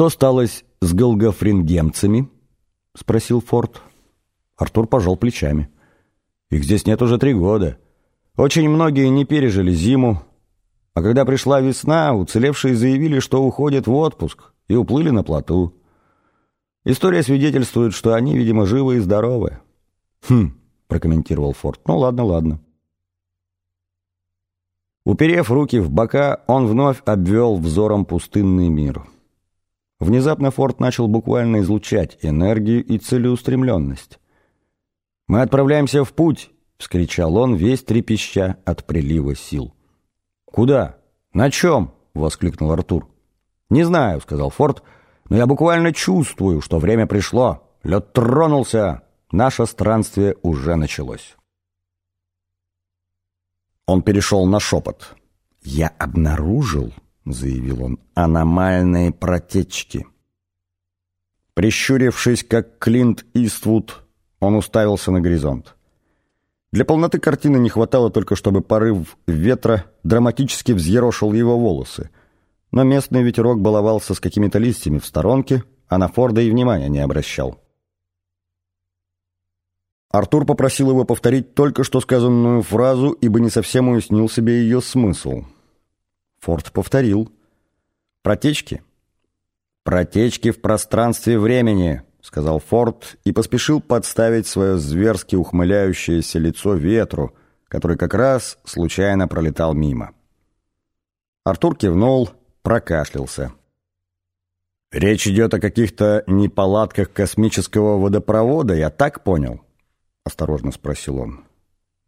что сталось с голгофрингемцами?» — спросил Форд. Артур пожал плечами. «Их здесь нет уже три года. Очень многие не пережили зиму, а когда пришла весна, уцелевшие заявили, что уходят в отпуск, и уплыли на плоту. История свидетельствует, что они, видимо, живы и здоровы». «Хм», — прокомментировал Форд. «Ну ладно, ладно». Уперев руки в бока, он вновь обвел взором пустынный мир. Внезапно Форд начал буквально излучать энергию и целеустремленность. «Мы отправляемся в путь!» — вскричал он, весь трепеща от прилива сил. «Куда? На чем?» — воскликнул Артур. «Не знаю», — сказал Форд, — «но я буквально чувствую, что время пришло. Лед тронулся. Наше странствие уже началось». Он перешел на шепот. «Я обнаружил», — заявил он, — «аномальные протечки». Прищурившись, как Клинт Иствуд, он уставился на горизонт. Для полноты картины не хватало только, чтобы порыв ветра драматически взъерошил его волосы. Но местный ветерок баловался с какими-то листьями в сторонке, а на Форда и внимания не обращал. Артур попросил его повторить только что сказанную фразу, ибо не совсем уяснил себе ее смысл. Форд повторил. «Протечки?» «Протечки в пространстве времени», — сказал Форд и поспешил подставить свое зверски ухмыляющееся лицо ветру, который как раз случайно пролетал мимо. Артур кивнул, прокашлялся. «Речь идет о каких-то неполадках космического водопровода, я так понял?» — осторожно спросил он.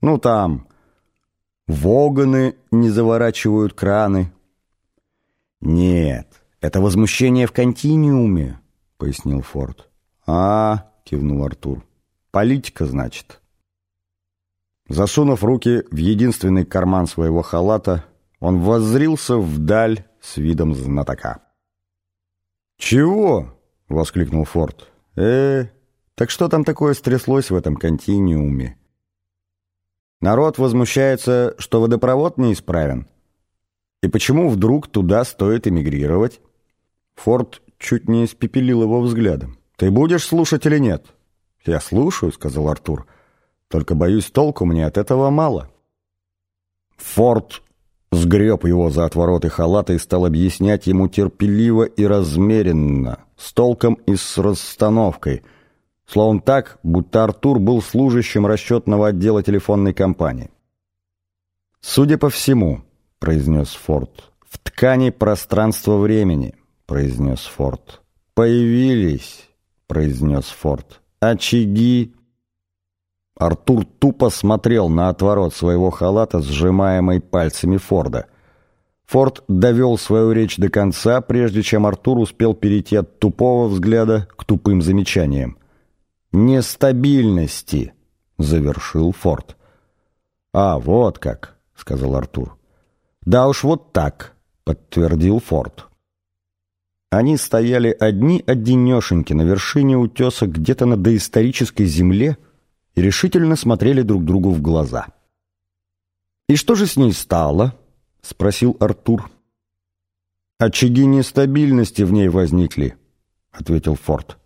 «Ну, там вогоны не заворачивают краны». «Нет, это возмущение в континиуме», — пояснил Форд. «А, — кивнул Артур, — политика, значит». Засунув руки в единственный карман своего халата, он воззрился вдаль с видом знатока. «Чего?» — воскликнул Форд. «Э, так что там такое стряслось в этом континиуме? Народ возмущается, что водопровод неисправен. И почему вдруг туда стоит эмигрировать? Форд чуть не испепелил его взглядом. «Ты будешь слушать или нет?» «Я слушаю», — сказал Артур. «Только, боюсь, толку мне от этого мало». Форд сгреб его за отвороты халата и стал объяснять ему терпеливо и размеренно, с толком и с расстановкой — Словом так, будто Артур был служащим расчетного отдела телефонной компании. «Судя по всему», — произнес Форд, — «в ткани пространства-времени», — произнес Форд. «Появились», — произнес Форд, — «очаги». Артур тупо смотрел на отворот своего халата, сжимаемый пальцами Форда. Форд довел свою речь до конца, прежде чем Артур успел перейти от тупого взгляда к тупым замечаниям нестабильности», — завершил Форд. «А, вот как», — сказал Артур. «Да уж вот так», — подтвердил Форд. Они стояли одни-одинешеньки на вершине утеса где-то на доисторической земле и решительно смотрели друг другу в глаза. «И что же с ней стало?» — спросил Артур. «Очаги нестабильности в ней возникли», — ответил Форд.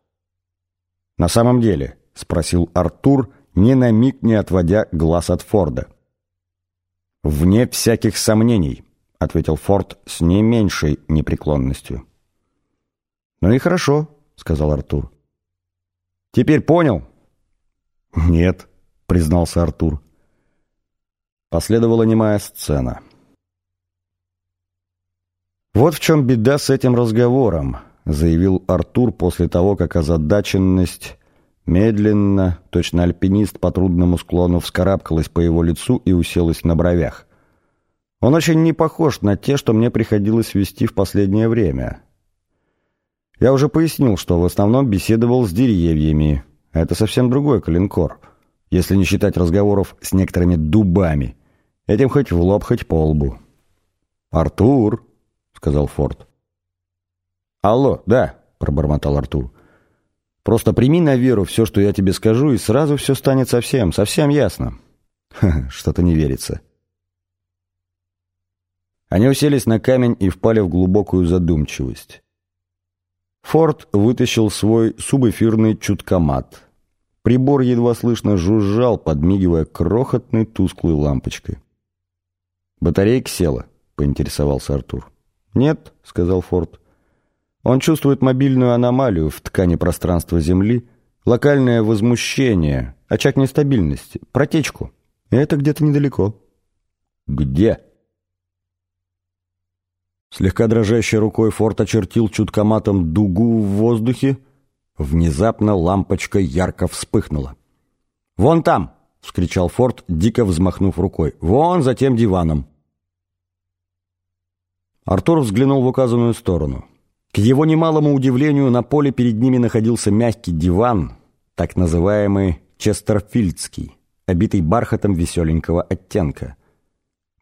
«На самом деле?» — спросил Артур, ни на миг не отводя глаз от Форда. «Вне всяких сомнений», — ответил Форд с не меньшей непреклонностью. «Ну и хорошо», — сказал Артур. «Теперь понял?» «Нет», — признался Артур. Последовала немая сцена. «Вот в чем беда с этим разговором», заявил Артур после того, как озадаченность медленно, точно альпинист по трудному склону, вскарабкалась по его лицу и уселась на бровях. Он очень не похож на те, что мне приходилось вести в последнее время. Я уже пояснил, что в основном беседовал с деревьями. Это совсем другой калинкор, если не считать разговоров с некоторыми дубами. Этим хоть в лоб, хоть по лбу. «Артур», — сказал Форд, «Алло, да», — пробормотал Артур. «Просто прими на веру все, что я тебе скажу, и сразу все станет совсем, совсем ясно». Что-то не верится. Они уселись на камень и впали в глубокую задумчивость. Форд вытащил свой субэфирный чуткомат. Прибор едва слышно жужжал, подмигивая крохотной тусклой лампочкой. «Батарейка села?» — поинтересовался Артур. «Нет», — сказал Форд. «Он чувствует мобильную аномалию в ткани пространства Земли, локальное возмущение, очаг нестабильности, протечку. И это где-то недалеко». «Где?» Слегка дрожащей рукой Форд очертил чуткоматом дугу в воздухе. Внезапно лампочка ярко вспыхнула. «Вон там!» — вскричал Форд, дико взмахнув рукой. «Вон за тем диваном!» Артур взглянул в указанную сторону. К его немалому удивлению, на поле перед ними находился мягкий диван, так называемый Честерфильдский, обитый бархатом веселенького оттенка.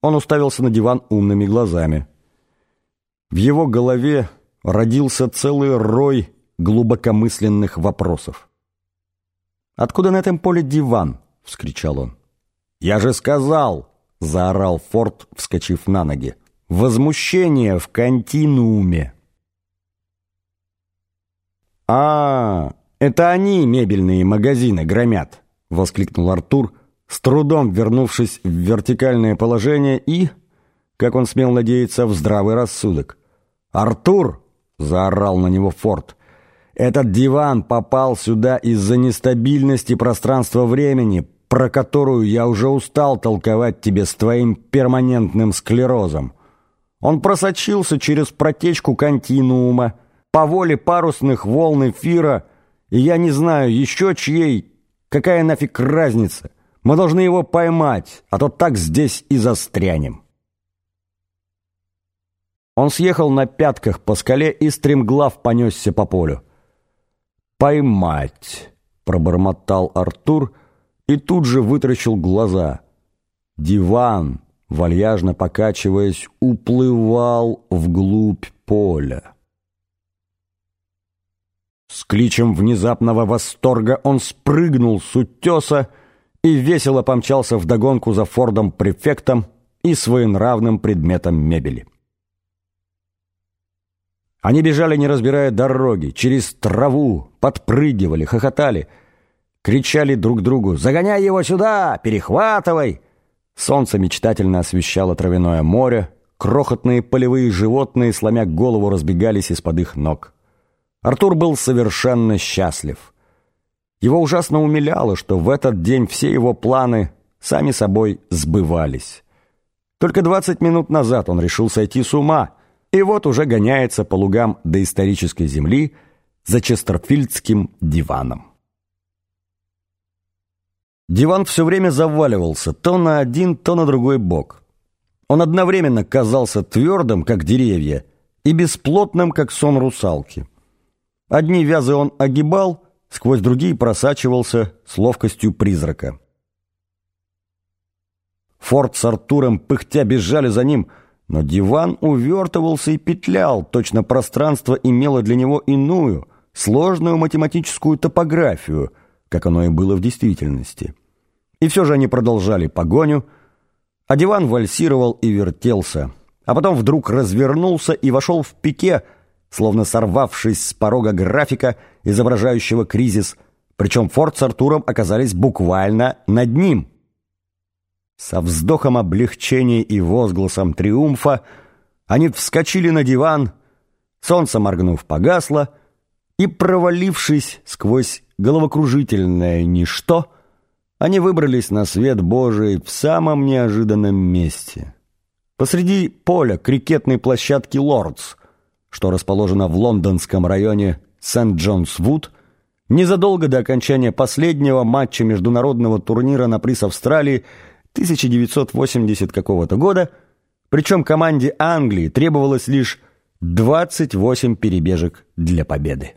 Он уставился на диван умными глазами. В его голове родился целый рой глубокомысленных вопросов. «Откуда на этом поле диван?» — вскричал он. «Я же сказал!» — заорал Форд, вскочив на ноги. «Возмущение в континууме!» «А, это они мебельные магазины громят!» — воскликнул Артур, с трудом вернувшись в вертикальное положение и, как он смел надеяться, в здравый рассудок. «Артур!» — заорал на него Форд. «Этот диван попал сюда из-за нестабильности пространства-времени, про которую я уже устал толковать тебе с твоим перманентным склерозом. Он просочился через протечку континуума, по воле парусных волн эфира, и я не знаю еще чьей, какая нафиг разница. Мы должны его поймать, а то так здесь и застрянем». Он съехал на пятках по скале и стремглав понесся по полю. «Поймать!» — пробормотал Артур и тут же вытрачил глаза. Диван, вальяжно покачиваясь, уплывал вглубь поля. С кличем внезапного восторга он спрыгнул с утеса и весело помчался вдогонку за Фордом-префектом и своенравным предметом мебели. Они бежали, не разбирая дороги, через траву, подпрыгивали, хохотали, кричали друг другу «Загоняй его сюда! Перехватывай!» Солнце мечтательно освещало травяное море, крохотные полевые животные, сломя голову, разбегались из-под их ног. Артур был совершенно счастлив. Его ужасно умиляло, что в этот день все его планы сами собой сбывались. Только двадцать минут назад он решил сойти с ума — и вот уже гоняется по лугам доисторической земли за Честерфильдским диваном. Диван все время заваливался то на один, то на другой бок. Он одновременно казался твердым, как деревья, и бесплотным, как сон русалки. Одни вязы он огибал, сквозь другие просачивался с ловкостью призрака. Форд с Артуром пыхтя бежали за ним – но диван увертывался и петлял, точно пространство имело для него иную, сложную математическую топографию, как оно и было в действительности. И все же они продолжали погоню, а диван вальсировал и вертелся, а потом вдруг развернулся и вошел в пике, словно сорвавшись с порога графика, изображающего кризис, причем Форд с Артуром оказались буквально над ним – со вздохом облегчения и возгласом триумфа они вскочили на диван, солнце, моргнув, погасло, и, провалившись сквозь головокружительное ничто, они выбрались на свет Божий в самом неожиданном месте. Посреди поля крикетной площадки «Лордс», что расположено в лондонском районе Сент-Джонс-Вуд, незадолго до окончания последнего матча международного турнира на приз Австралии 1980 какого-то года, причем команде Англии требовалось лишь 28 перебежек для победы.